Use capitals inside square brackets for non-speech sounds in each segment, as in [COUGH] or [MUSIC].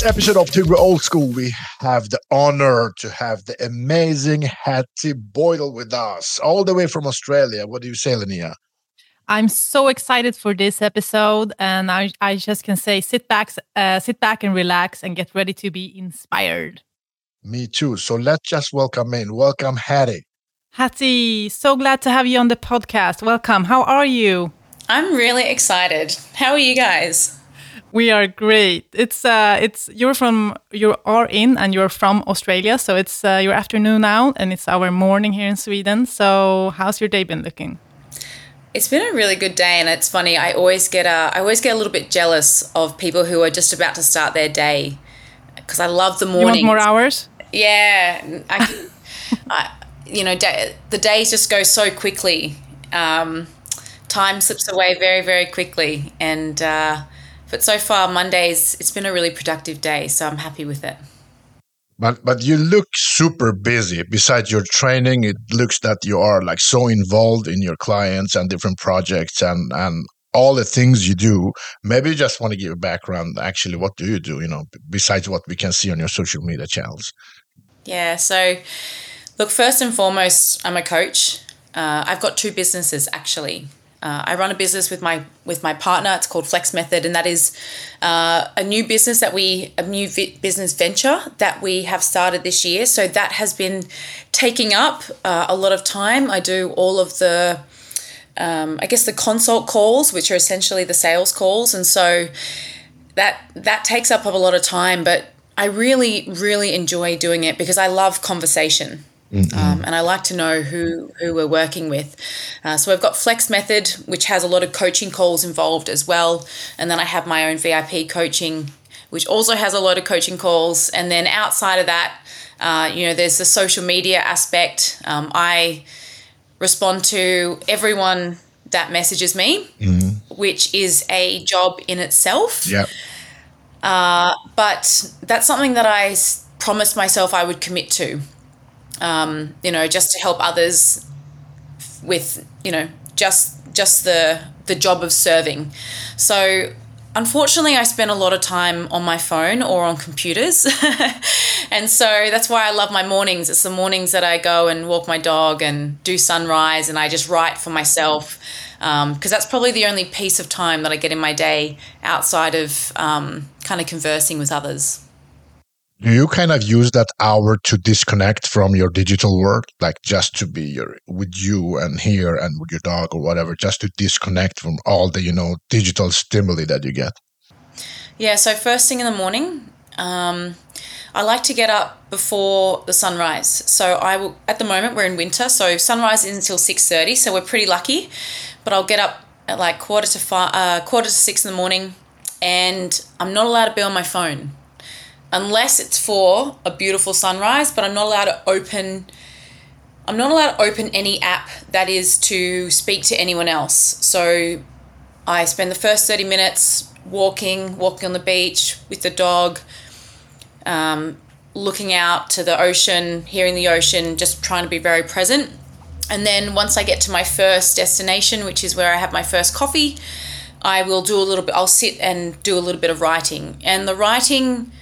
In this episode of Tyngre Old School, we have the honor to have the amazing Hattie Boydle with us, all the way from Australia. What do you say, Linnea? I'm so excited for this episode, and I, I just can say, sit back, uh, sit back and relax, and get ready to be inspired. Me too. So let's just welcome in. Welcome, Hattie. Hattie, so glad to have you on the podcast. Welcome. How are you? I'm really excited. How are you guys? We are great. It's uh, it's you're from you are in and you're from Australia, so it's uh, your afternoon now, and it's our morning here in Sweden. So how's your day been looking? It's been a really good day, and it's funny. I always get a, I always get a little bit jealous of people who are just about to start their day because I love the morning. more hours? Yeah, I, [LAUGHS] I, you know, day, the days just go so quickly. Um, time slips away very, very quickly, and uh, but so far Mondays, it's been a really productive day, so I'm happy with it. But but you look super busy. Besides your training, it looks that you are like so involved in your clients and different projects and and all the things you do. Maybe you just want to give a background. Actually, what do you do? You know, besides what we can see on your social media channels. Yeah. So, look, first and foremost, I'm a coach. Uh, I've got two businesses actually. Uh, I run a business with my with my partner. It's called Flex Method, and that is uh, a new business that we a new vi- business venture that we have started this year. So that has been taking up uh, a lot of time. I do all of the um, I guess the consult calls, which are essentially the sales calls, and so that that takes up a lot of time. But I really really enjoy doing it because I love conversation. Mm-hmm. Um, and I like to know who who we're working with. Uh, so I've got Flex Method, which has a lot of coaching calls involved as well, and then I have my own VIP coaching, which also has a lot of coaching calls. And then outside of that, uh, you know, there's the social media aspect. Um, I respond to everyone that messages me, mm-hmm. which is a job in itself. Yeah. Uh, but that's something that I promised myself I would commit to um, you know, just to help others with, you know, just just the the job of serving. So unfortunately I spend a lot of time on my phone or on computers. [LAUGHS] and so that's why I love my mornings. It's the mornings that I go and walk my dog and do sunrise and I just write for myself. Because um, that's probably the only piece of time that I get in my day outside of um, kind of conversing with others do you kind of use that hour to disconnect from your digital world? Like just to be your, with you and here and with your dog or whatever just to disconnect from all the you know digital stimuli that you get? Yeah so first thing in the morning um, i like to get up before the sunrise. So i will at the moment we're in winter so sunrise is until 6.30 so we're pretty lucky. But i'll get up at like quarter to five uh, quarter to six in the morning and i'm not allowed to be on my phone unless it's for a beautiful sunrise, but I'm not allowed to open I'm not allowed to open any app that is to speak to anyone else. So I spend the first 30 minutes walking, walking on the beach with the dog, um, looking out to the ocean, hearing the ocean, just trying to be very present. And then once I get to my first destination, which is where I have my first coffee, I will do a little bit, I'll sit and do a little bit of writing. And the writing,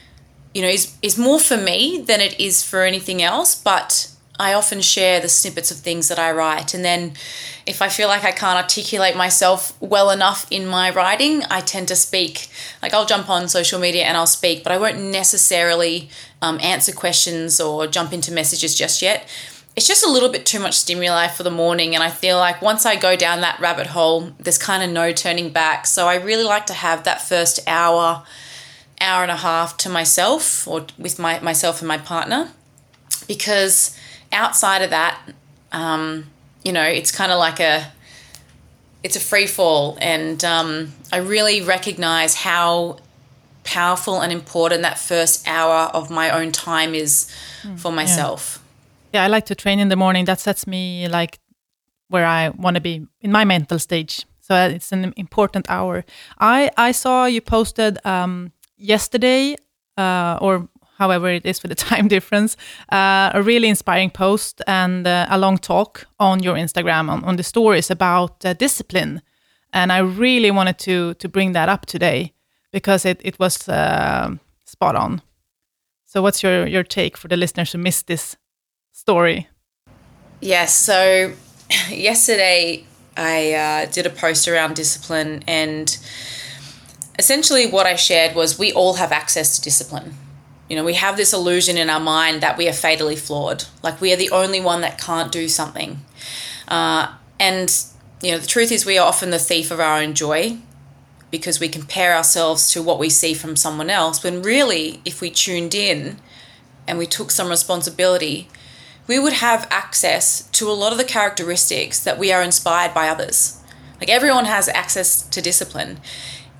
you know, is, is more for me than it is for anything else. But I often share the snippets of things that I write. And then if I feel like I can't articulate myself well enough in my writing, I tend to speak. Like I'll jump on social media and I'll speak, but I won't necessarily um, answer questions or jump into messages just yet. It's just a little bit too much stimuli for the morning. And I feel like once I go down that rabbit hole, there's kind of no turning back. So I really like to have that first hour hour and a half to myself or with my myself and my partner because outside of that um, you know it's kind of like a it's a free fall and um, i really recognize how powerful and important that first hour of my own time is hmm, for myself. Yeah. yeah i like to train in the morning. That sets me like where i want to be in my mental stage. So it's an important hour. I i saw you posted um, yesterday, uh, or however it is with the [LAUGHS] time difference, uh, a really inspiring post and uh, a long talk on your Instagram on, on the stories about uh, discipline. And I really wanted to to bring that up today because it, it was uh, spot on. So, what's your your take for the listeners who missed this story? Yes. So, [CLEARS THROAT] yesterday I uh, did a post around discipline, and essentially what I shared was we all have access to discipline. You know, we have this illusion in our mind that we are fatally flawed, like we are the only one that can't do something. Uh, and, you know, the truth is we are often the thief of our own joy because we compare ourselves to what we see from someone else, when really, if we tuned in and we took some responsibility, we would have access to a lot of the characteristics that we are inspired by others. Like everyone has access to discipline.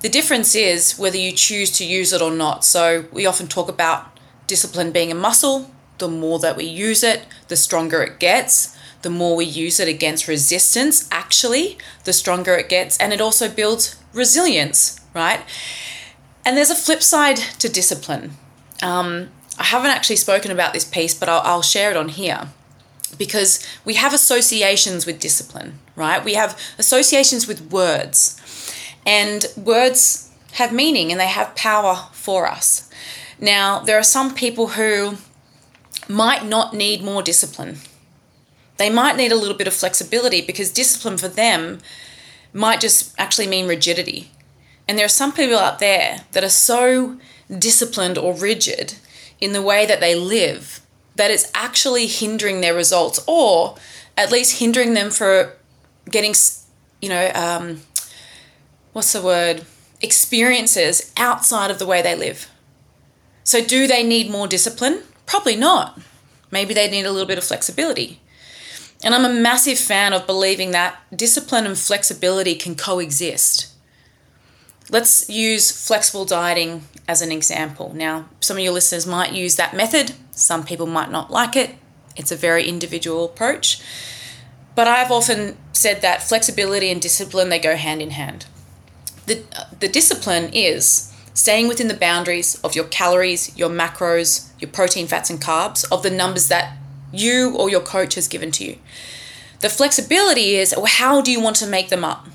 The difference is whether you choose to use it or not. So we often talk about discipline being a muscle. The more that we use it, the stronger it gets. The more we use it against resistance, actually, the stronger it gets. And it also builds resilience, right? And there's a flip side to discipline. Um, I haven't actually spoken about this piece, but I'll, I'll share it on here because we have associations with discipline, right? We have associations with words, and words have meaning and they have power for us. Now, there are some people who might not need more discipline. They might need a little bit of flexibility because discipline for them might just actually mean rigidity. And there are some people out there that are so disciplined or rigid in the way that they live that it's actually hindering their results or at least hindering them for getting you know um, what's the word experiences outside of the way they live so do they need more discipline probably not maybe they need a little bit of flexibility and i'm a massive fan of believing that discipline and flexibility can coexist Let's use flexible dieting as an example. Now, some of your listeners might use that method, some people might not like it. It's a very individual approach. But I've often said that flexibility and discipline they go hand in hand. The the discipline is staying within the boundaries of your calories, your macros, your protein, fats and carbs of the numbers that you or your coach has given to you. The flexibility is well, how do you want to make them up?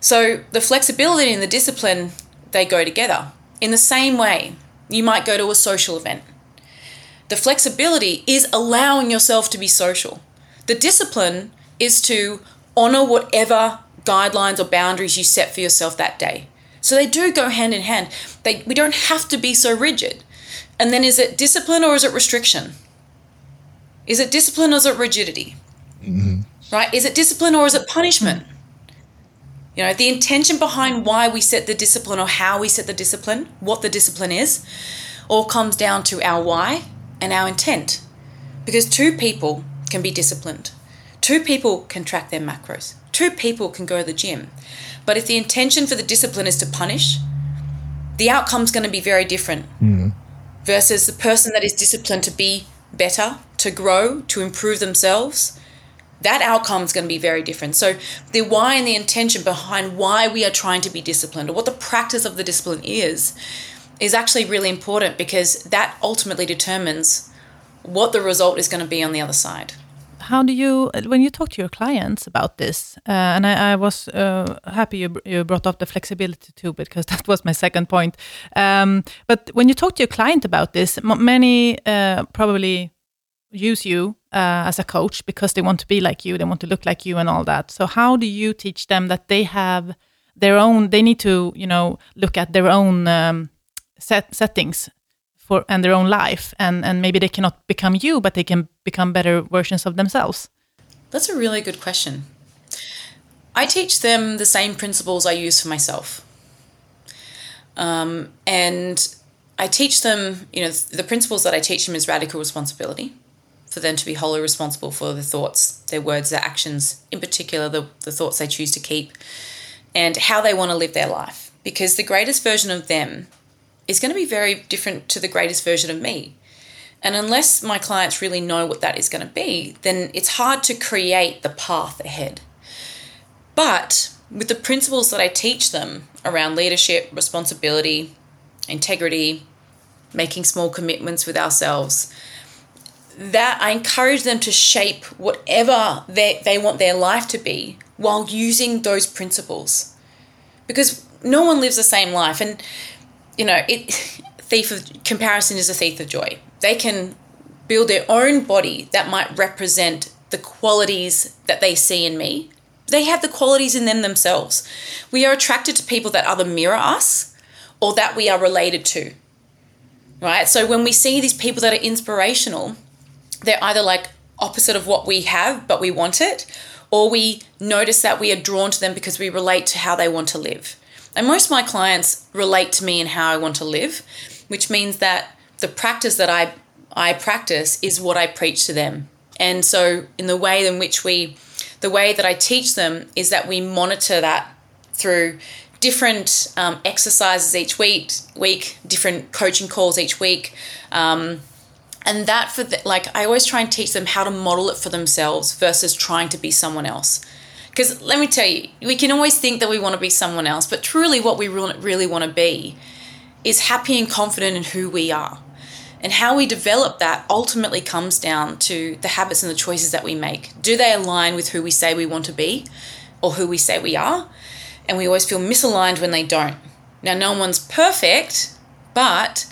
So the flexibility and the discipline, they go together. In the same way, you might go to a social event. The flexibility is allowing yourself to be social. The discipline is to honor whatever guidelines or boundaries you set for yourself that day. So they do go hand in hand. They, we don't have to be so rigid. And then is it discipline or is it restriction? Is it discipline or is it rigidity? Mm-hmm. Right? Is it discipline or is it punishment? You know, the intention behind why we set the discipline or how we set the discipline, what the discipline is, all comes down to our why and our intent. Because two people can be disciplined, two people can track their macros, two people can go to the gym. But if the intention for the discipline is to punish, the outcome's going to be very different mm. versus the person that is disciplined to be better, to grow, to improve themselves that outcome is going to be very different. So, the why and the intention behind why we are trying to be disciplined or what the practice of the discipline is, is actually really important because that ultimately determines what the result is going to be on the other side. How do you, when you talk to your clients about this, uh, and I, I was uh, happy you, you brought up the flexibility too, because [LAUGHS] that was my second point. Um, but when you talk to your client about this, many uh, probably use you uh, as a coach because they want to be like you, they want to look like you, and all that. So how do you teach them that they have their own? They need to, you know, look at their own um, set settings for and their own life, and and maybe they cannot become you, but they can become better versions of themselves. That's a really good question. I teach them the same principles I use for myself. Um, and I teach them, you know, the principles that I teach them is radical responsibility for them to be wholly responsible for their thoughts, their words, their actions, in particular, the, the thoughts they choose to keep, and how they want to live their life. Because the greatest version of them is going to be very different to the greatest version of me. And unless my clients really know what that is going to be, then it's hard to create the path ahead. But with the principles that I teach them around leadership, responsibility, integrity, making small commitments with ourselves, that I encourage them to shape whatever they, they want their life to be while using those principles. Because no one lives the same life. And, you know, it thief of comparison is a thief of joy. They can build their own body that might represent the qualities that they see in me. They have the qualities in them themselves. We are attracted to people that either mirror us or that we are related to. Right? So when we see these people that are inspirational, they're either like opposite of what we have, but we want it, or we notice that we are drawn to them because we relate to how they want to live. And most of my clients relate to me and how I want to live, which means that the practice that I I practice is what I preach to them. And so in the way in which we the way that I teach them is that we monitor that through different um, exercises each week, week, different coaching calls each week, um, and that for the, like I always try and teach them how to model it for themselves versus trying to be someone else. Because let me tell you, we can always think that we want to be someone else, but truly, what we really want to be is happy and confident in who we are. And how we develop that ultimately comes down to the habits and the choices that we make. Do they align with who we say we want to be or who we say we are? And we always feel misaligned when they don't. Now, no one's perfect, but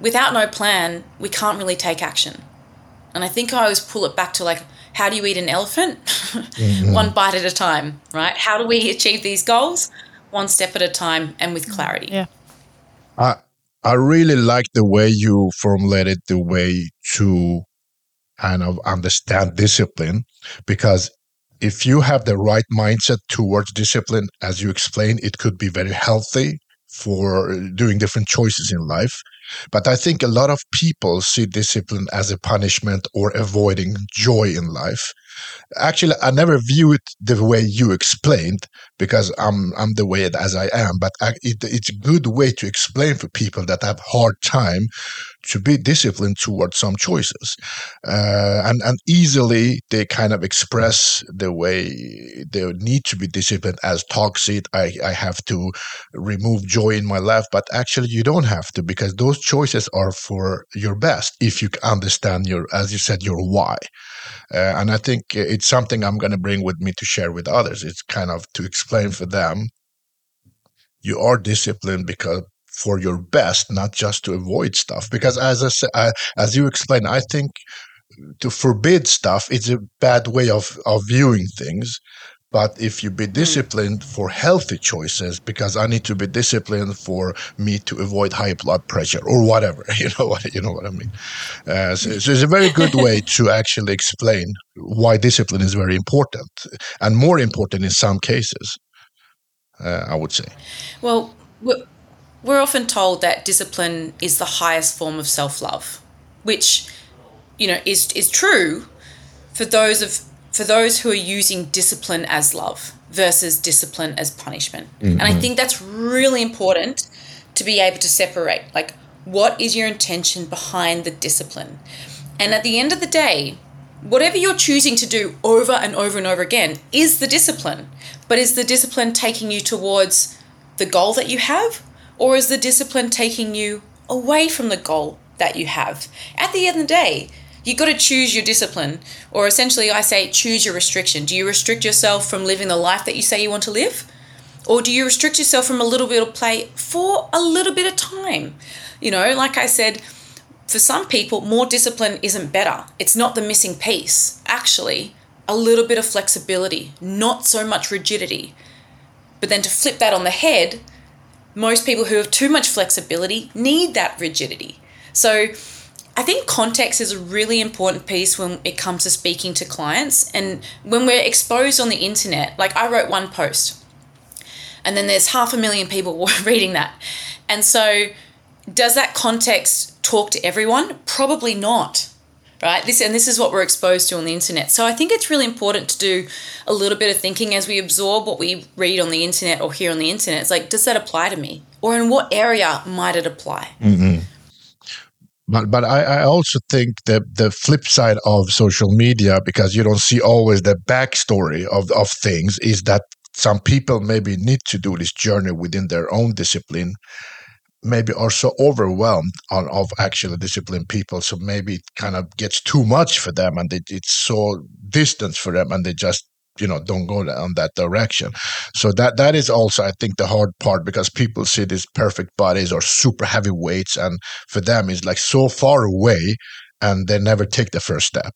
without no plan, we can't really take action. And I think I always pull it back to like, how do you eat an elephant? mm-hmm. One bite at a time, right? How do we achieve these goals? One step at a time and with clarity. Yeah. I I really like the way you formulated the way to kind of understand discipline because if you have the right mindset towards discipline, as you explained, it could be very healthy for uh, doing different choices in life. But I think a lot of people see discipline as a punishment or avoiding joy in life. Actually, I never view it the way you explained because I'm I'm the way as I am. But I, it, it's a good way to explain for people that have hard time to be disciplined towards some choices, uh, and and easily they kind of express the way they need to be disciplined as toxic. I I have to remove joy in my life, but actually you don't have to because those choices are for your best if you understand your, as you said, your why. Uh, and I think it's something I'm going to bring with me to share with others. It's kind of to explain for them you are disciplined because for your best, not just to avoid stuff. Because as I said, I, as you explained, I think to forbid stuff is a bad way of of viewing things. But if you be hmm. disciplined for healthy choices, because I need to be disciplined for me to avoid high blood pressure or whatever, [LAUGHS] you know what you know what I mean. Uh, so, so, it's a very good way [LAUGHS] to actually explain why discipline is very important, and more important in some cases. Uh, I would say. Well, we're often told that discipline is the highest form of self love, which you know is is true for those of for those who are using discipline as love versus discipline as punishment. Mm-hmm. And I mm-hmm. think that's really important to be able to separate. Like, what is your intention behind the discipline? And at the end of the day, whatever you're choosing to do over and over and over again is the discipline. But is the discipline taking you towards the goal that you have? Or is the discipline taking you away from the goal that you have? At the end of the day, you got to choose your discipline or essentially i say choose your restriction. Do you restrict yourself from living the life that you say you want to live? Or do you restrict yourself from a little bit of play for a little bit of time? You know like i said for some people more discipline isn't better. It's not the missing piece. Actually a little bit of flexibility not so much rigidity. But then to flip that on the head most people who have too much flexibility need that rigidity. So I think context is a really important piece when it comes to speaking to clients. And when we're exposed on the internet, like I wrote one post and then there's half a million people [LAUGHS] reading that. And so, does that context talk to everyone? Probably not. Right? This and this is what we're exposed to on the internet. So I think it's really important to do a little bit of thinking as we absorb what we read on the internet or hear on the internet. It's like, does that apply to me? Or in what area might it apply? Mm-hmm. But but I, I also think that the flip side of social media, because you don't see always the backstory of of things, is that some people maybe need to do this journey within their own discipline maybe are so overwhelmed on, of actually disciplined people. So maybe it kind of gets too much for them and it, it's so distant for them and they just you know don't go on that direction so that that is also i think the hard part because people see these perfect bodies or super heavy weights and for them it's like so far away and they never take the first step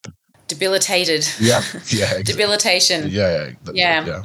debilitated yeah yeah [LAUGHS] exactly. debilitation yeah yeah, yeah. yeah.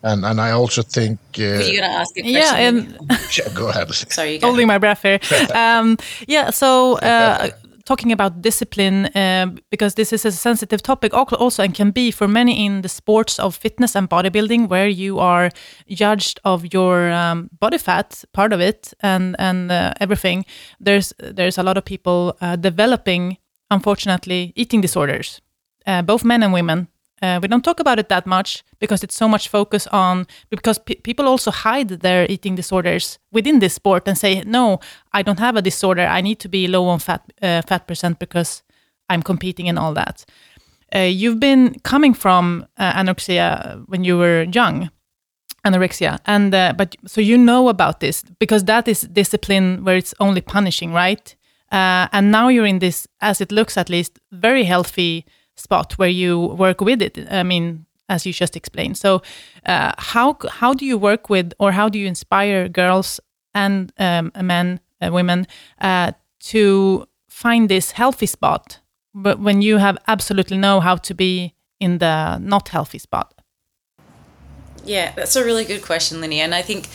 And and I also think uh, Were you gonna ask a question? Yeah, and [LAUGHS] yeah, go ahead. Sorry, you holding my breath here. [LAUGHS] um, yeah, so uh, talking about discipline uh, because this is a sensitive topic also and can be for many in the sports of fitness and bodybuilding where you are judged of your um, body fat part of it and and uh, everything. There's there's a lot of people uh, developing unfortunately eating disorders uh, both men and women uh, we don't talk about it that much because it's so much focus on because pe- people also hide their eating disorders within this sport and say, "No, I don't have a disorder. I need to be low on fat uh, fat percent because I'm competing and all that." Uh, you've been coming from uh, anorexia when you were young, anorexia, and uh, but so you know about this because that is discipline where it's only punishing, right? Uh, and now you're in this, as it looks at least, very healthy spot where you work with it. I mean, as you just explained. So, uh, how how do you work with, or how do you inspire girls and um, men, uh, women, uh, to find this healthy spot, but when you have absolutely know how to be in the not healthy spot? Yeah, that's a really good question, Linny, and I think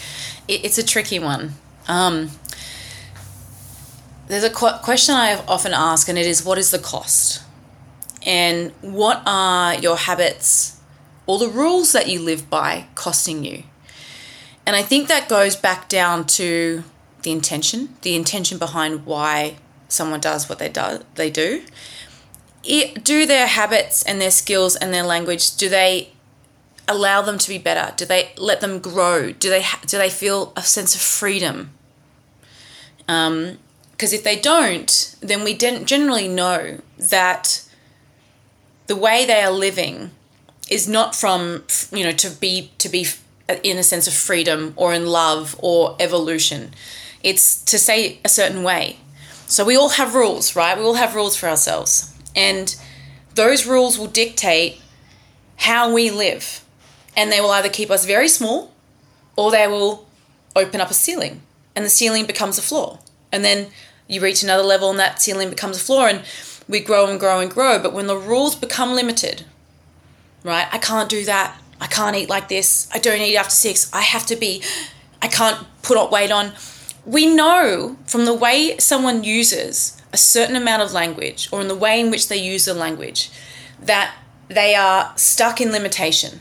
it's a tricky one. Um, there's a qu- question I have often ask, and it is, what is the cost? And what are your habits or the rules that you live by costing you? And I think that goes back down to the intention, the intention behind why someone does what they do. They do. It, do their habits and their skills and their language do they allow them to be better? Do they let them grow? Do they do they feel a sense of freedom? Because um, if they don't, then we generally know that the way they are living is not from you know to be to be uh, in a sense of freedom or in love or evolution. It's to say a certain way. So we all have rules right? We all have rules for ourselves. And those rules will dictate how we live. And they will either keep us very small or they will open up a ceiling. And the ceiling becomes a floor. And then you reach another level and that ceiling becomes a floor. And we grow and grow and grow. But when the rules become limited, right? I can't do that. I can't eat like this. I don't eat after six. I have to be, I can't put up weight on. We know from the way someone uses a certain amount of language or in the way in which they use the language that they are stuck in limitation.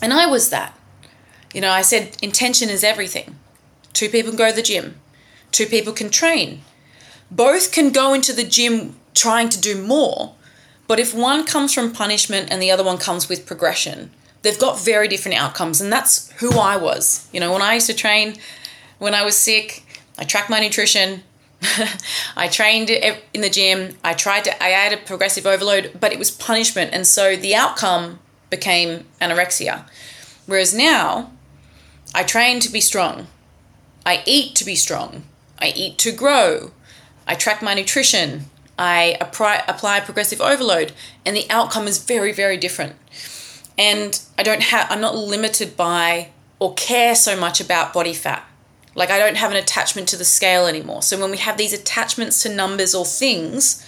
And I was that. You know, I said intention is everything. Two people can go to the gym, two people can train. Both can go into the gym trying to do more. But if one comes from punishment and the other one comes with progression, they've got very different outcomes. And that's who I was. You know, when I used to train, when I was sick, I tracked my nutrition. [LAUGHS] I trained in the gym. I tried to, I had a progressive overload, but it was punishment. And so the outcome became anorexia. Whereas now, I train to be strong. I eat to be strong. I eat to grow. I track my nutrition. I apply, apply progressive overload, and the outcome is very, very different. And I don't have, I'm not limited by or care so much about body fat. Like I don't have an attachment to the scale anymore. So when we have these attachments to numbers or things,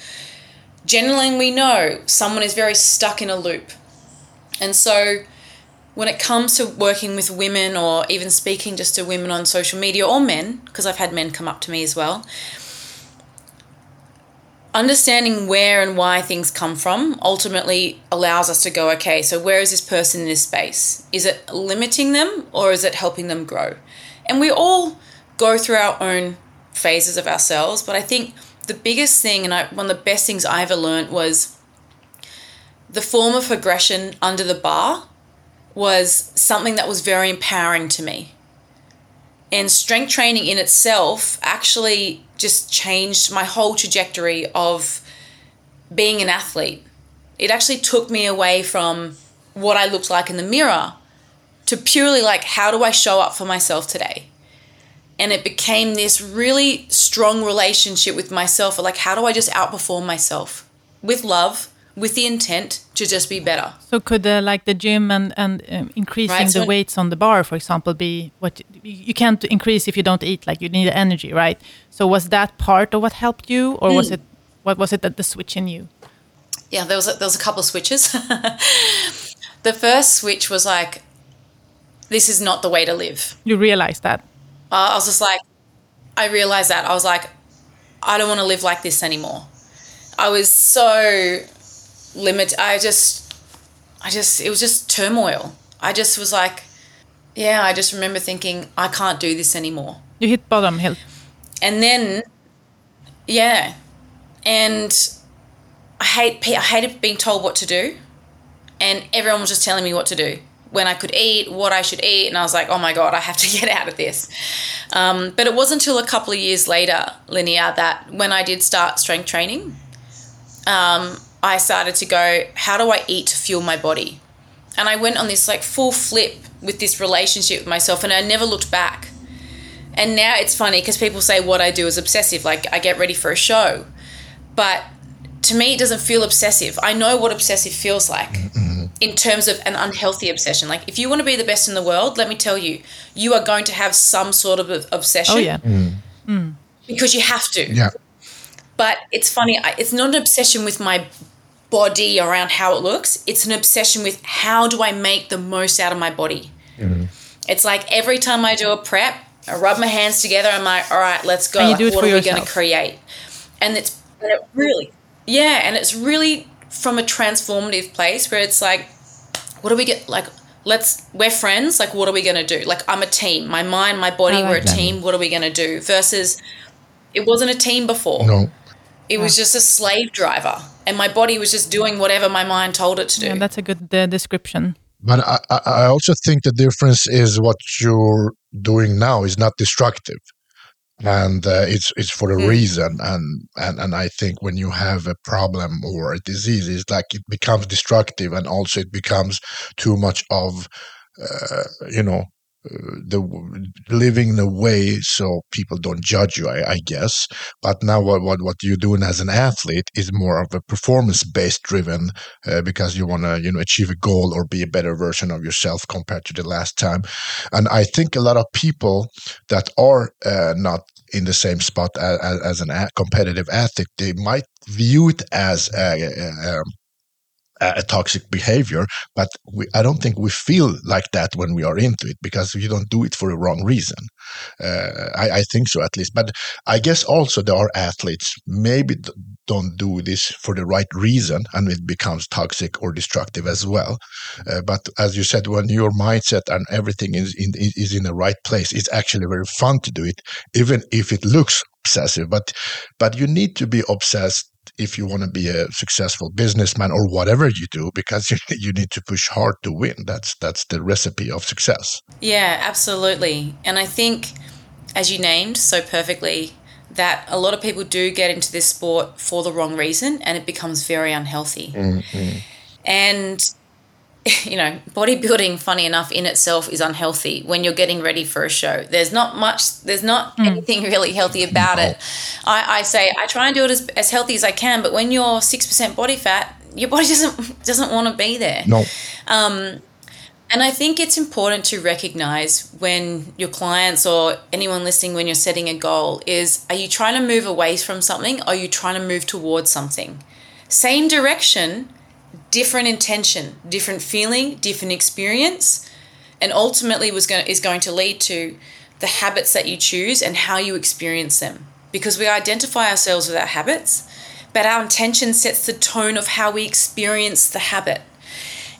generally we know someone is very stuck in a loop. And so when it comes to working with women or even speaking just to women on social media or men, because I've had men come up to me as well, understanding where and why things come from ultimately allows us to go okay so where is this person in this space? Is it limiting them or is it helping them grow? And we all go through our own phases of ourselves but i think the biggest thing and I, one of the best things i ever learned was the form of progression under the bar was something that was very empowering to me and strength training in itself actually just changed my whole trajectory of being an athlete. It actually took me away from what I looked like in the mirror to purely like, how do I show up for myself today? And it became this really strong relationship with myself. Like, how do I just outperform myself with love, with the intent to just be better. So could uh, like the gym and and um, increasing Right, the weights on the bar, for example, be what you you can't increase if you don't eat? Like you need energy, right? So was that part of what helped you, or Hmm. was it what was it that the switch in you? Yeah, there was a, there was a couple of switches. [LAUGHS] the first switch was like, this is not the way to live. You realized that. Uh, I was just like, I realized that. I was like, I don't want to live like this anymore. I was so limited. I just, I just, it was just turmoil. I just was like, yeah, I just remember thinking, I can't do this anymore. You hit bottom hill. And then, yeah. And I hate, I hated being told what to do. And everyone was just telling me what to do when I could eat, what I should eat. And I was like, oh my God, I have to [LAUGHS] get out of this. Um, but it wasn't until a couple of years later, Linnea, that when I did start strength training, um, I started to go, how do I eat to fuel my body? And I went on this like full flip with this relationship with myself and I never looked back. And now it's funny because people say what I do is obsessive, like I get ready for a show. But to me, it doesn't feel obsessive. I know what obsessive feels like mm-hmm. in terms of an unhealthy obsession. Like, if you want to be the best in the world, let me tell you, you are going to have some sort of obsession Oh yeah. Mm. Mm. because you have to. Yeah. But it's funny, I- it's not an obsession with my body around how it looks, it's an obsession with how do I make the most out of my body. Mm-hmm. It's like every time I do a prep, I rub my hands together. I'm like, all right, let's go. Like, do it what for are we going to create? And it's and it really, yeah, and it's really from a transformative place where it's like, what do we get? Like, let's we're friends. Like, what are we going to do? Like, I'm a team. My mind, my body, like we're a that. team. What are we going to do? Versus, it wasn't a team before. No. It was just a slave driver, and my body was just doing whatever my mind told it to do. Yeah, that's a good uh, description. But I, I I also think the difference is what you're doing now is not destructive, and uh, it's it's for a reason. And, and and I think when you have a problem or a disease, it's like it becomes destructive, and also it becomes too much of, uh, you know. The living in a way so people don't judge you, I, I guess. But now, what, what what you're doing as an athlete is more of a performance based driven uh, because you want to you know achieve a goal or be a better version of yourself compared to the last time and i think a lot of people that are uh, not in the same spot as, as an a- competitive athlete they might view it as a, a, um, a toxic behavior but we, i don't think we feel like that when we are into it because you don't do it for a wrong reason. Uh, I, I think so at least. But i guess also there are athletes maybe don't do this for the right reason and it becomes toxic or destructive as well. Uh, but as you said when your mindset and everything is in is in the right place it's actually very fun to do it even if it looks obsessive. But but you need to be obsessed if you want to be a successful businessman or whatever you do because you, [LAUGHS] you need to push hard to win that's that's the recipe of success Yeah, absolutely. And I think, as you named so perfectly, that a lot of people do get into this sport for the wrong reason and it becomes very unhealthy. Mm-hmm. And, [LAUGHS] you know, bodybuilding, funny enough, in itself is unhealthy when you're getting ready for a show. There's not much, there's not anything really healthy about it. I, I say, I try and do it as, as healthy as I can, but when you're 6% body fat, your body [LAUGHS] doesn't doesn't want to be there. no Um, And I think it's important to recognize when your clients or anyone listening, when you're setting a goal, is are you trying to move away from something? Or are you trying to move towards something? Same direction, different intention, different feeling, different experience, and ultimately was going is going to lead to the habits that you choose and how you experience them. Because we identify ourselves with our habits, but our intention sets the tone of how we experience the habit.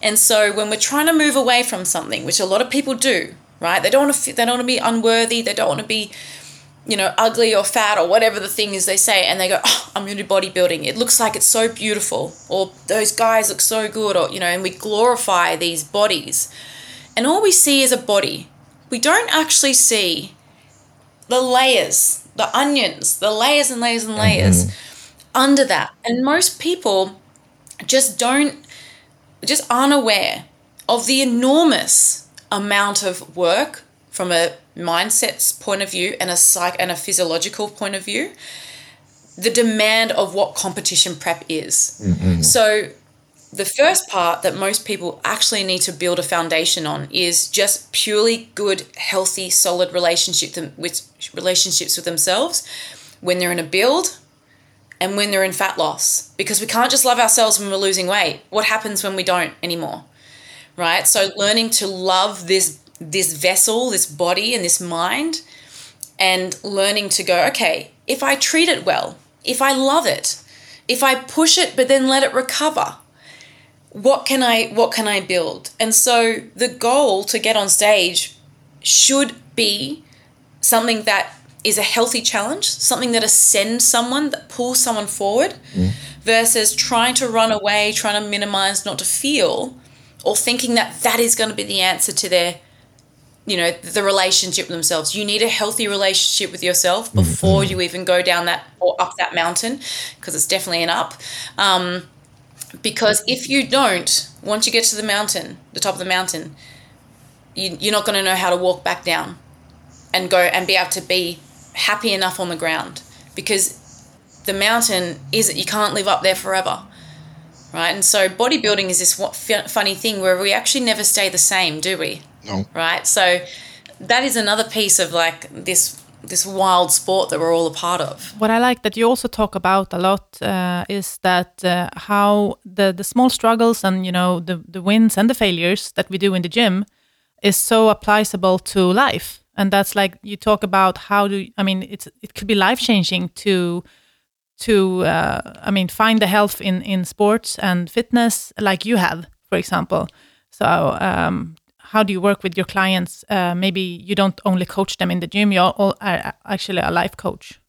And so when we're trying to move away from something, which a lot of people do, right? They don't want to they don't want to be unworthy, they don't want to be, you know, ugly or fat or whatever the thing is they say, and they go, oh, I'm into bodybuilding. It looks like it's so beautiful, or those guys look so good, or you know, and we glorify these bodies. And all we see is a body. We don't actually see the layers, the onions, the layers and layers and mm-hmm. layers under that. And most people just don't just aren't aware of the enormous amount of work from a mindset's point of view and a psych and a physiological point of view the demand of what competition prep is mm-hmm. so the first part that most people actually need to build a foundation on is just purely good, healthy, solid relationship with relationships with themselves when they're in a build and when they're in fat loss. Because we can't just love ourselves when we're losing weight. What happens when we don't anymore? Right? So learning to love this this vessel, this body and this mind and learning to go, okay, if I treat it well, if I love it, if I push it but then let it recover, what can I what can I build? And so the goal to get on stage should be something that is a healthy challenge, something that ascends someone, that pulls someone forward, mm. versus trying to run away, trying to minimize, not to feel, or thinking that that is going to be the answer to their, you know, the relationship with themselves. You need a healthy relationship with yourself before mm-hmm. you even go down that or up that mountain, because it's definitely an up. Um, because if you don't, once you get to the mountain, the top of the mountain, you, you're not going to know how to walk back down and go and be able to be happy enough on the ground because the mountain is that you can't live up there forever right and so bodybuilding is this funny thing where we actually never stay the same do we no right so that is another piece of like this this wild sport that we're all a part of. What I like that you also talk about a lot uh, is that uh, how the the small struggles and you know the the wins and the failures that we do in the gym is so applicable to life, and that's like you talk about how do I mean it's it could be life changing to to uh, I mean find the health in in sports and fitness like you have, for example. So um, how do you work with your clients? Uh, maybe you don't only coach them in the gym; you are actually a life coach.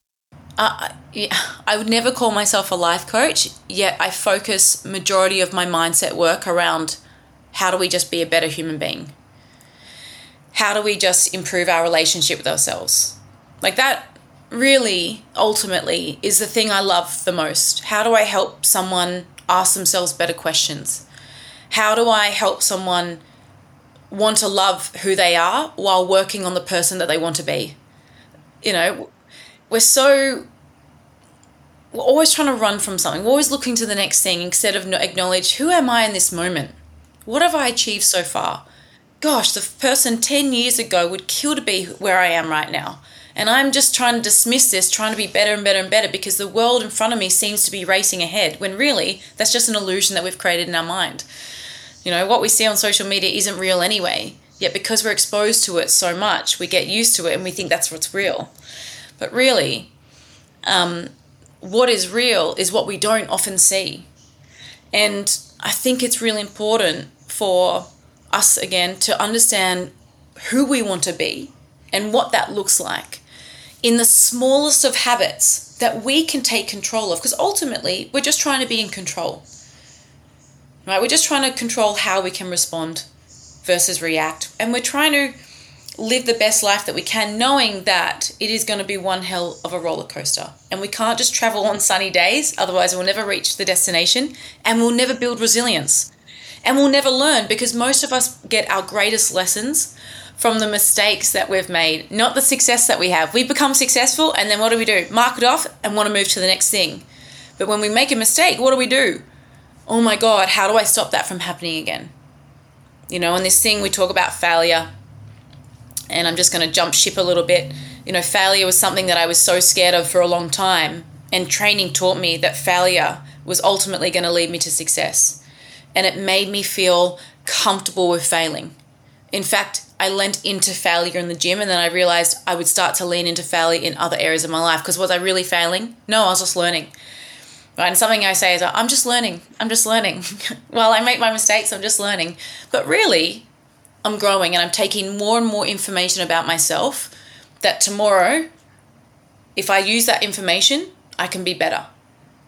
Uh, yeah, I would never call myself a life coach. Yet I focus majority of my mindset work around how do we just be a better human being. How do we just improve our relationship with ourselves? Like that really ultimately is the thing I love the most. How do I help someone ask themselves better questions? How do I help someone want to love who they are while working on the person that they want to be. You know, we're so we're always trying to run from something. We're always looking to the next thing instead of acknowledge who am I in this moment? What have I achieved so far? Gosh, the person 10 years ago would kill to be where I am right now. And I'm just trying to dismiss this, trying to be better and better and better because the world in front of me seems to be racing ahead when really that's just an illusion that we've created in our mind. You know, what we see on social media isn't real anyway. Yet because we're exposed to it so much, we get used to it and we think that's what's real. But really, um, what is real is what we don't often see. And I think it's really important for us, again, to understand who we want to be and what that looks like in the smallest of habits that we can take control of. Because ultimately, we're just trying to be in control right? We're just trying to control how we can respond versus react. And we're trying to live the best life that we can, knowing that it is going to be one hell of a roller coaster. And we can't just travel on sunny days, otherwise, we'll never reach the destination and we'll never build resilience. And we'll never learn because most of us get our greatest lessons from the mistakes that we've made, not the success that we have. We become successful and then what do we do? Mark it off and want to move to the next thing. But when we make a mistake, what do we do? Oh my God, how do I stop that from happening again? You know, and this thing we talk about failure, and I'm just going to jump ship a little bit. You know, failure was something that I was so scared of for a long time, and training taught me that failure was ultimately going to lead me to success. And it made me feel comfortable with failing. In fact, I lent into failure in the gym and then I realized I would start to lean into failure in other areas of my life because was I really failing? No, I was just learning. Right? And something I say is, I'm just learning. I'm just learning. [LAUGHS] While I make my mistakes, I'm just learning. But really, I'm growing and I'm taking more and more information about myself that tomorrow, if I use that information, I can be better.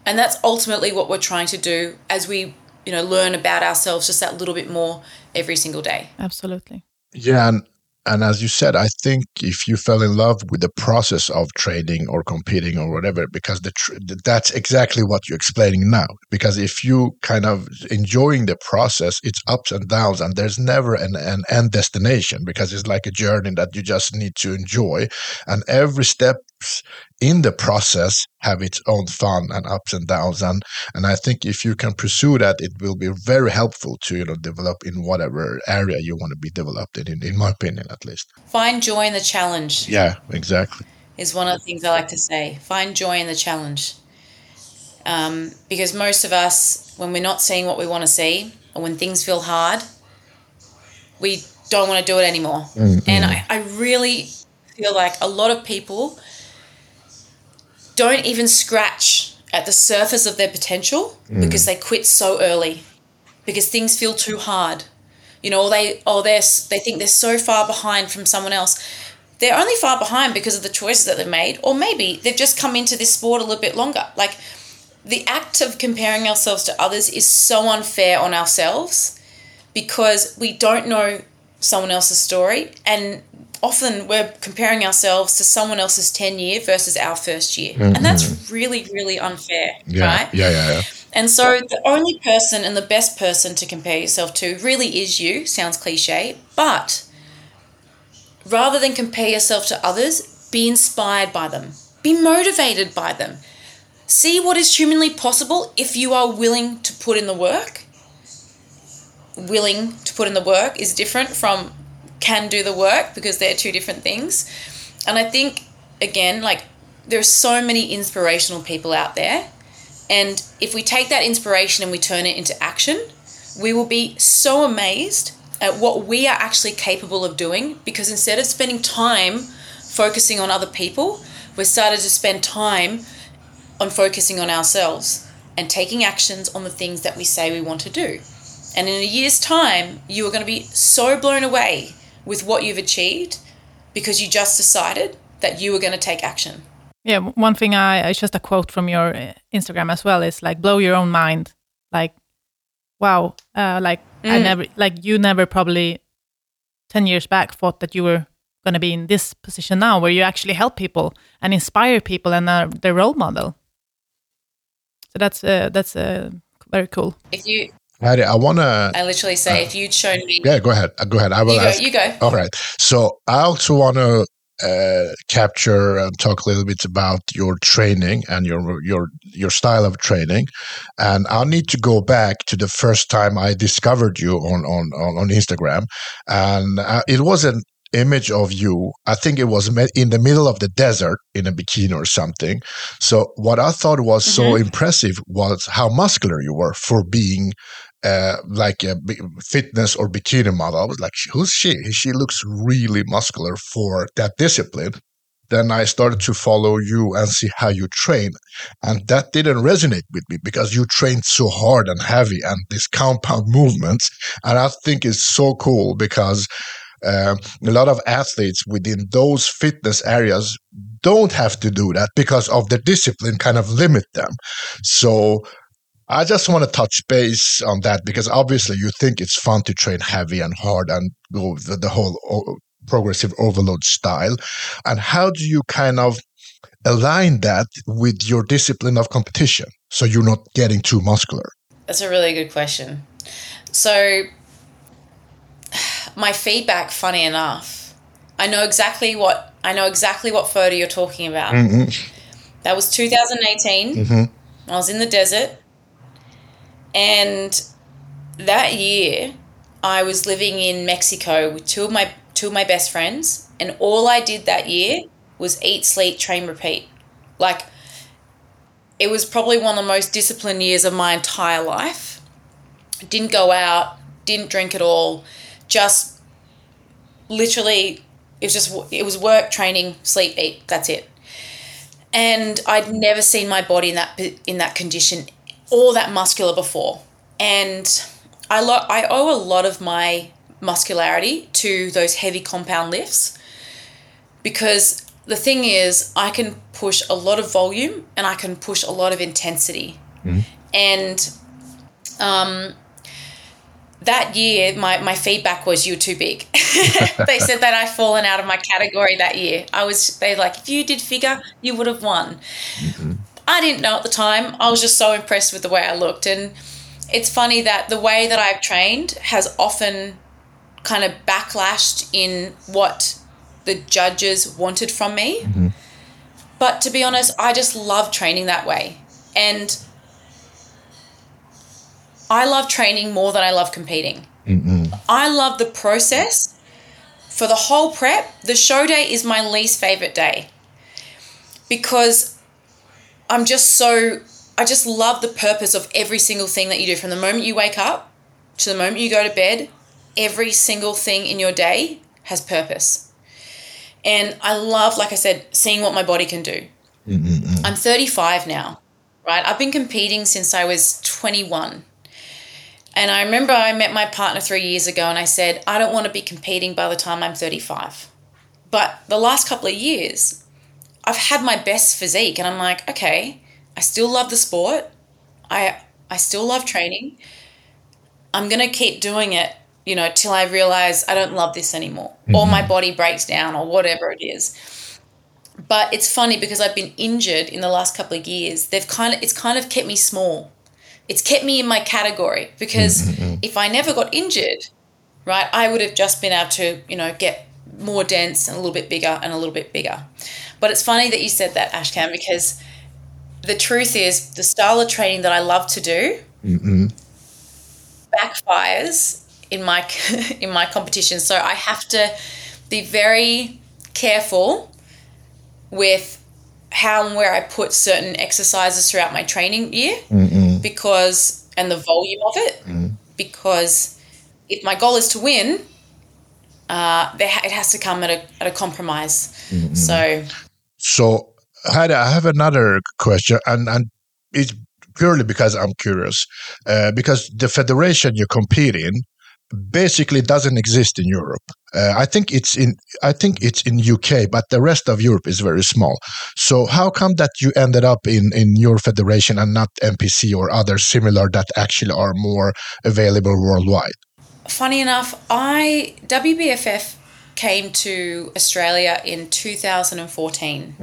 And that's ultimately what we're trying to do as we, you know, learn about ourselves just that little bit more every single day. Absolutely. Yeah, and and as you said, I think if you fell in love with the process of trading or competing or whatever, because tr- that's exactly what you're explaining now. Because if you kind of enjoying the process, it's ups and downs, and there's never an, an end destination because it's like a journey that you just need to enjoy. And every step in the process have its own fun and ups and downs and and i think if you can pursue that it will be very helpful to you know develop in whatever area you want to be developed in in, in my opinion at least. Find joy in the challenge. Yeah exactly. Is one of the things i like to say. Find joy in the challenge. Um, because most of us when we're not seeing what we want to see or when things feel hard we don't want to do it anymore. Mm-hmm. and I, I really feel like a lot of people don't even scratch at the surface of their potential mm. because they quit so early because things feel too hard. You know, they or they they think they're so far behind from someone else. They're only far behind because of the choices that they've made, or maybe they've just come into this sport a little bit longer. Like the act of comparing ourselves to others is so unfair on ourselves because we don't know someone else's story and often we're comparing ourselves to someone else's 10 year versus our first year. Mm-hmm. And that's really, really unfair, yeah. right? Yeah, yeah, yeah. And so the only person and the best person to compare yourself to really is you. Sounds cliche, but rather than compare yourself to others, be inspired by them, be motivated by them. See what is humanly possible if you are willing to put in the work. Willing to put in the work is different from can do the work because they're two different things. And I think, again, like there are so many inspirational people out there. And if we take that inspiration and we turn it into action, we will be so amazed at what we are actually capable of doing because instead of spending time focusing on other people, we've started to spend time on focusing on ourselves and taking actions on the things that we say we want to do. And in a year's time, you are going to be so blown away with what you've achieved because you just decided that you were going to take action. Yeah, one thing I it's just a quote from your uh, Instagram as well is like blow your own mind. Like wow, uh, like mm. I never like you never probably 10 years back thought that you were going to be in this position now where you actually help people and inspire people and are their role model. So that's uh, that's uh, very cool. If you Hattie, I want to. I literally say, uh, if you'd shown me. Yeah, go ahead. Uh, go ahead. I will you ask. Go, you go. All right. So I also want to uh, capture and talk a little bit about your training and your your your style of training. And I need to go back to the first time I discovered you on on on, Instagram, and uh, it wasn't image of you. I think it was in the middle of the desert in a bikini or something. So what I thought was mm-hmm. so impressive was how muscular you were for being uh, like a fitness or bikini model. I was like, who's she? She looks really muscular for that discipline. Then I started to follow you and see how you train. And that didn't resonate with me because you trained so hard and heavy and these compound [LAUGHS] movements. And I think it's so cool because uh, a lot of athletes within those fitness areas don't have to do that because of the discipline kind of limit them. So I just want to touch base on that because obviously you think it's fun to train heavy and hard and go the, the whole progressive overload style. And how do you kind of align that with your discipline of competition so you're not getting too muscular? That's a really good question. So, [SIGHS] my feedback, funny enough, I know exactly what I know exactly what photo you're talking about. Mm-hmm. That was 2018. Mm-hmm. I was in the desert. And that year, I was living in Mexico with two of my two of my best friends, and all I did that year was eat, sleep, train, repeat. Like it was probably one of the most disciplined years of my entire life. Didn't go out, didn't drink at all, just literally it was just it was work, training, sleep, eat. That's it. And I'd never seen my body in that in that condition all that muscular before. And I, lo- I owe a lot of my muscularity to those heavy compound lifts because the thing is, I can push a lot of volume and I can push a lot of intensity. Mm. And um, that year, my, my feedback was you're too big. [LAUGHS] they said that I'd fallen out of my category that year. I was, they like, if you did figure, you would have won. Mm-hmm. I didn't know at the time. I was just so impressed with the way I looked. And it's funny that the way that I've trained has often kind of backlashed in what the judges wanted from me. Mm-hmm. But to be honest, I just love training that way. And I love training more than I love competing. Mm-mm. I love the process for the whole prep. The show day is my least favorite day because I'm just so, I just love the purpose of every single thing that you do from the moment you wake up to the moment you go to bed. Every single thing in your day has purpose. And I love, like I said, seeing what my body can do. Mm-mm. I'm 35 now, right? I've been competing since I was 21. And I remember I met my partner three years ago and I said, I don't want to be competing by the time I'm 35. But the last couple of years, I've had my best physique and I'm like, okay, I still love the sport. I I still love training. I'm going to keep doing it, you know, till I realize I don't love this anymore or my mm-hmm. body breaks down or whatever it is. But it's funny because I've been injured in the last couple of years. They've kind of it's kind of kept me small it's kept me in my category because mm-hmm. if I never got injured, right, I would have just been able to, you know, get more dense and a little bit bigger and a little bit bigger. But it's funny that you said that, Ashkan, because the truth is the style of training that I love to do Mm-mm. backfires in my [LAUGHS] in my competition. So I have to be very careful with how and where I put certain exercises throughout my training year Mm-mm. because and the volume of it mm-hmm. because if my goal is to win uh, it has to come at a, at a compromise mm-hmm. so So, I have another question, and and it's purely because I'm curious, uh, because the federation you compete in basically doesn't exist in Europe. Uh, I think it's in I think it's in UK, but the rest of Europe is very small. So, how come that you ended up in in your federation and not NPC or others similar that actually are more available worldwide? funny enough i wbff came to australia in 2014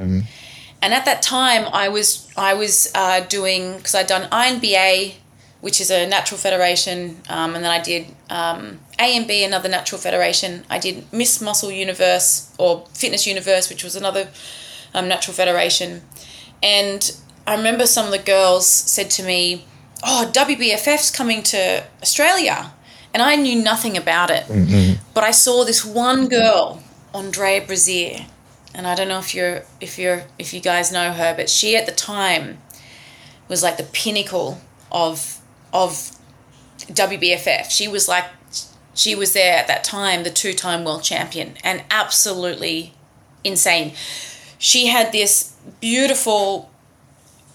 and at that time i was i was uh, doing because i'd done inba which is a natural federation um, and then i did um, ANB another natural federation. I did miss muscle universe or fitness universe which was another um, natural federation. And i remember some of the girls said to me oh wbff's coming to australia and I knew nothing about it. Mm-hmm. But I saw this one girl, Andrea Brazier, and I don't know if you're if you're if you guys know her, but she at the time was like the pinnacle of of WBFF. She was like she was there at that time, the two-time world champion, and absolutely insane. She had this beautiful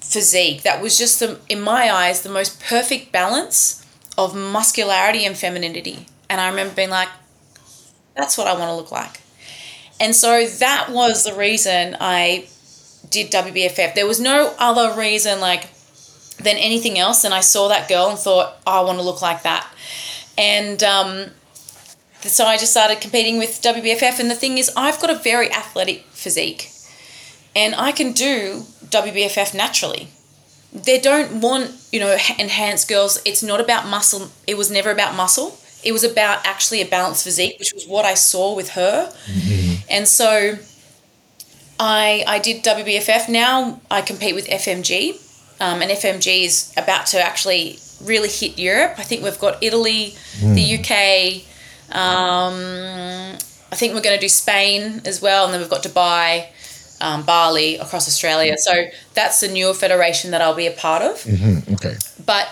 physique that was just the, in my eyes the most perfect balance of muscularity and femininity. And I remember being like, that's what I want to look like. And so that was the reason I did WBFF. There was no other reason like than anything else. And I saw that girl and thought, oh, I want to look like that. And um, so I just started competing with WBFF. And the thing is, I've got a very athletic physique, and I can do WBFF naturally they don't want you know enhanced girls. It's not about muscle it was never about muscle. It was about actually a balanced physique which was what i saw with her. And so i i did wbff now i compete with fmg um, and fmg is about to actually really hit europe. I think we've got italy the uk um, i think we're going to do spain as well and then we've got dubai um, Bali, across Australia. So that's the newer federation that I'll be a part of. Mhm, Okay. But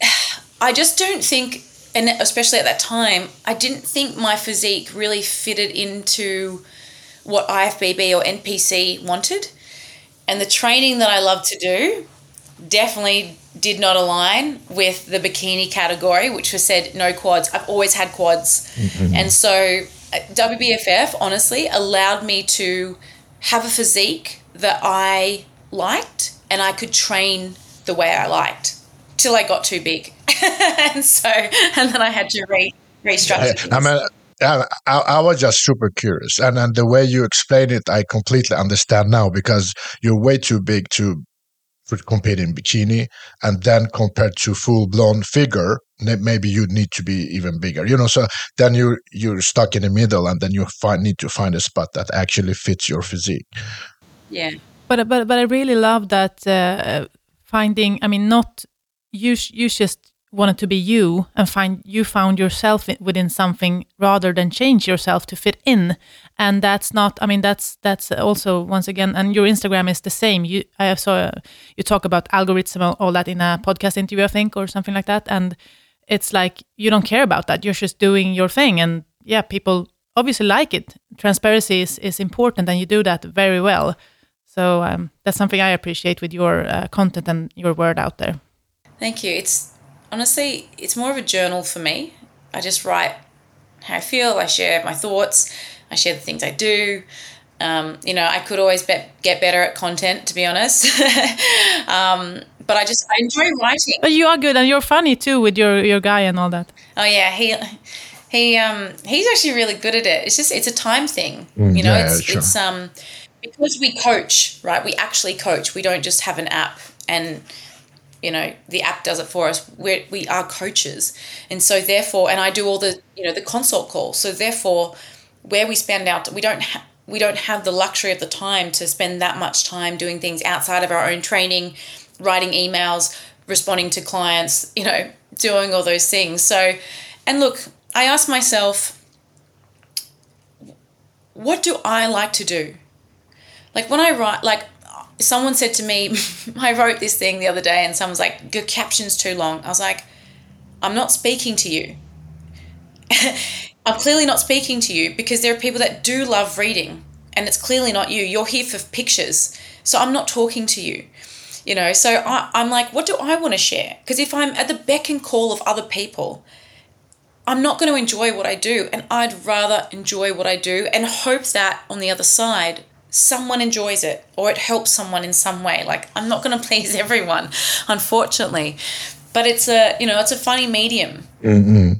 [SIGHS] I just don't think, and especially at that time, I didn't think my physique really fitted into what IFBB or NPC wanted. And the training that I love to do definitely did not align with the bikini category, which was said no quads. I've always had quads. And so uh, WBFF honestly allowed me to have a physique that I liked and I could train the way I liked till I got too big. [LAUGHS] and so, and then I had to re- restructure. I, I mean, I, was just super curious, and and the way you explain it, I completely understand now because you're way too big to compete in bikini, and then compared to full blown figure, maybe you need to be even bigger. You know, so then you you're stuck in the middle, and then you find need to find a spot that actually fits your physique. yeah. But but but I really love that uh, finding. I mean, not you. You just wanted to be you and find you found yourself within something rather than change yourself to fit in. And that's not i mean that's that's also once again and your instagram is the same. You i saw you talk about algorithms and all that in a podcast interview i think or something like that. And it's like you don't care about that. You're just doing your thing. And yeah people obviously like it. Transparency is, is important and you do that very well. So um, that's something i appreciate with your uh, content and your word out there. Thank you. It's honestly, it's more of a journal for me. I just write how I feel, I share my thoughts, I share the things I do. Um, you know, I could always be- get better at content, to be honest. [LAUGHS] um, but I just I enjoy writing. But you are good, and you're funny too with your your guy and all that. Oh yeah, he he um he's actually really good at it. It's just it's a time thing, mm, you know. Yeah, it's sure. it's um because we coach, right? We actually coach. We don't just have an app and you know the app does it for us. We're, we are coaches. And so therefore and i do all the you know the consult calls so therefore where we spend out we don't ha- we don't have the luxury of the time to spend that much time doing things outside of our own training writing emails responding to clients you know doing all those things. So and look i ask myself what do i like to do? Like when i write like someone said to me, [LAUGHS] I wrote this thing the other day, and someone's like, Your caption's too long. I was like, I'm not speaking to you. [LAUGHS] I'm clearly not speaking to you because there are people that do love reading, and it's clearly not you. You're here for pictures. So I'm not talking to you. You know, so I, I'm like, what do I want to share? Because if I'm at the beck and call of other people, I'm not going to enjoy what I do. And I'd rather enjoy what I do and hope that on the other side, someone enjoys it or it helps someone in some way. Like I'm not going [LAUGHS] to please everyone, unfortunately, but it's a you know it's a funny medium. Mm-hmm.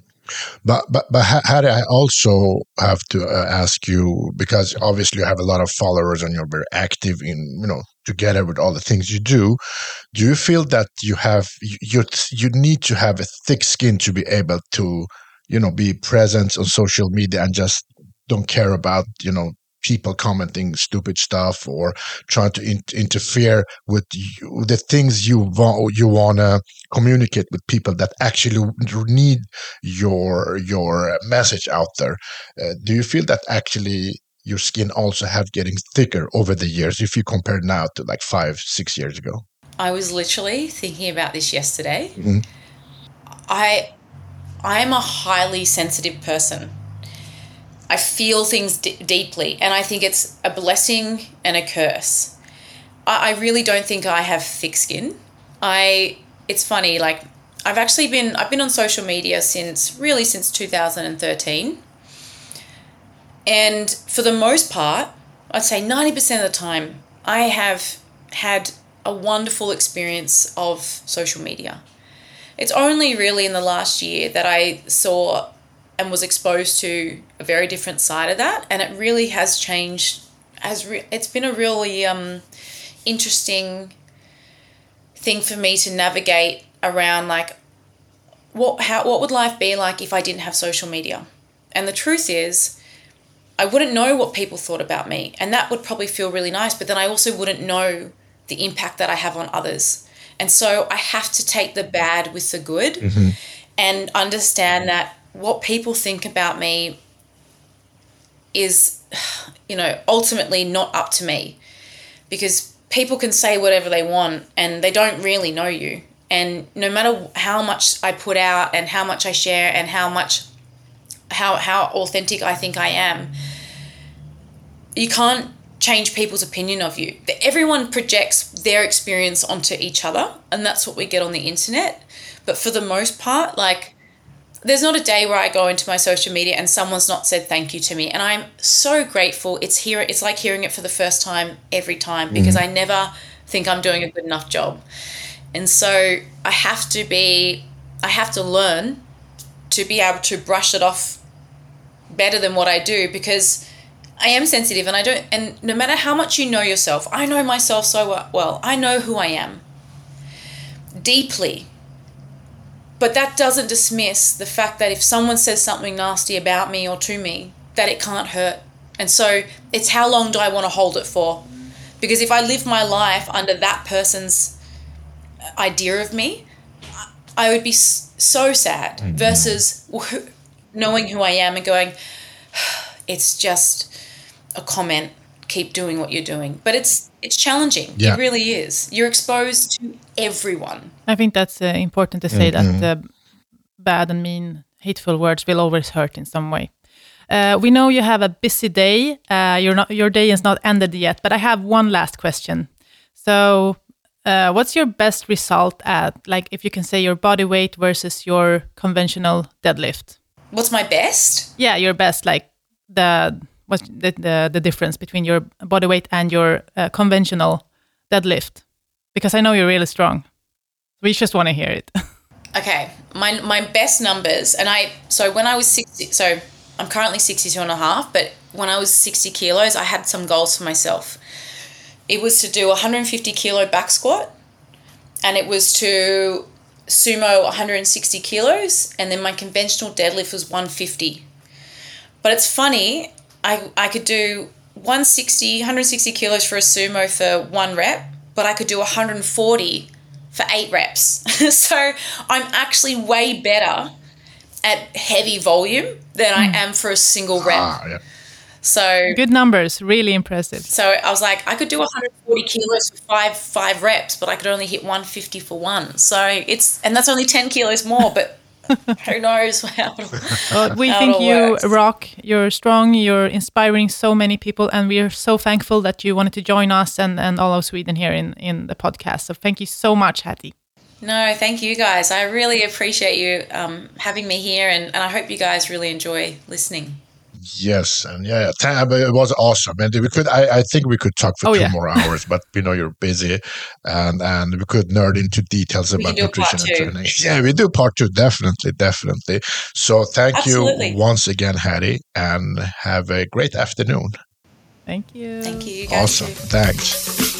But but but Hattie, I also have to uh, ask you because obviously you have a lot of followers and you're very active in you know together with all the things you do. Do you feel that you have you you need to have a thick skin to be able to you know be present on social media and just don't care about you know people commenting stupid stuff or trying to in- interfere with you, the things you want you want to communicate with people that actually need your your message out there. Uh, do you feel that actually your skin also have getting thicker over the years if you compare now to like five six years ago? I was literally thinking about this yesterday. Mm-hmm. i i am a highly sensitive person I feel things d- deeply, and I think it's a blessing and a curse. I, I really don't think I have thick skin. I it's funny like I've actually been I've been on social media since really since 2013. And for the most part, I'd say 90% of the time I have had a wonderful experience of social media. It's only really in the last year that I saw and was exposed to a very different side of that. And it really has changed has re- it's been a really um, interesting thing for me to navigate around like what how what would life be like if I didn't have social media? And the truth is I wouldn't know what people thought about me. And that would probably feel really nice but then I also wouldn't know the impact that I have on others. And so I have to take the bad with the good mm-hmm. and understand that what people think about me is, you know, ultimately not up to me because people can say whatever they want and they don't really know you. And no matter how much I put out and how much I share and how much, how, how authentic I think I am, you can't change people's opinion of you. Everyone projects their experience onto each other, and that's what we get on the internet. But for the most part, like there's not a day where I go into my social media and someone's not said thank you to me. And I'm so grateful. It's here it's like hearing it for the first time every time because mm. I never think I'm doing a good enough job. And so I have to be I have to learn to be able to brush it off better than what I do because I am sensitive and I don't and no matter how much you know yourself, I know myself so well. I know who I am deeply but that doesn't dismiss the fact that if someone says something nasty about me or to me, that it can't hurt. And so it's how long do I want to hold it for? Because if I live my life under that person's idea of me, I would be so sad mm-hmm. versus [LAUGHS] knowing who I am and going, [SIGHS] it's just a comment. Keep doing what you're doing, but it's it's challenging. Yeah. It really is. You're exposed to everyone. I think that's uh, important to say mm-hmm. that uh, bad and mean, hateful words will always hurt in some way. Uh, we know you have a busy day. Uh, not, your day is not ended yet, but I have one last question. So, uh, what's your best result at, like, if you can say your body weight versus your conventional deadlift? What's my best? Yeah, your best, like the what's the the, the difference between your body weight and your uh, conventional deadlift? Because I know you're really strong. We just want to hear it. [LAUGHS] okay, my my best numbers, and I so when I was sixty, so I'm currently 62 and a half, but when I was 60 kilos, I had some goals for myself. It was to do 150 kilo back squat, and it was to sumo 160 kilos, and then my conventional deadlift was 150. But it's funny, I, I could do 160, 160 kilos for a sumo for one rep, but I could do 140 for eight reps. [LAUGHS] so I'm actually way better at heavy volume than I hmm. am for a single rep. Ah, yeah. So good numbers, really impressive. So I was like, I could do 140 kilos for five five reps, but I could only hit 150 for one. So it's and that's only 10 kilos more, but [LAUGHS] who knows [LAUGHS] how. well, we how think you works. rock. You're strong. You're inspiring so many people, and we are so thankful that you wanted to join us and and all of Sweden here in in the podcast. So thank you so much, Hattie. No, thank you guys. I really appreciate you um, having me here, and, and I hope you guys really enjoy listening. Yes, and yeah, it was awesome, and we could. I, I think we could talk for oh, two yeah. more hours, but we know you're busy, and and we could nerd into details about nutrition and training. [LAUGHS] Yeah, we do part two, definitely, definitely. So thank Absolutely. you once again, Hattie, and have a great afternoon. Thank you. Thank you. you awesome. Too. Thanks.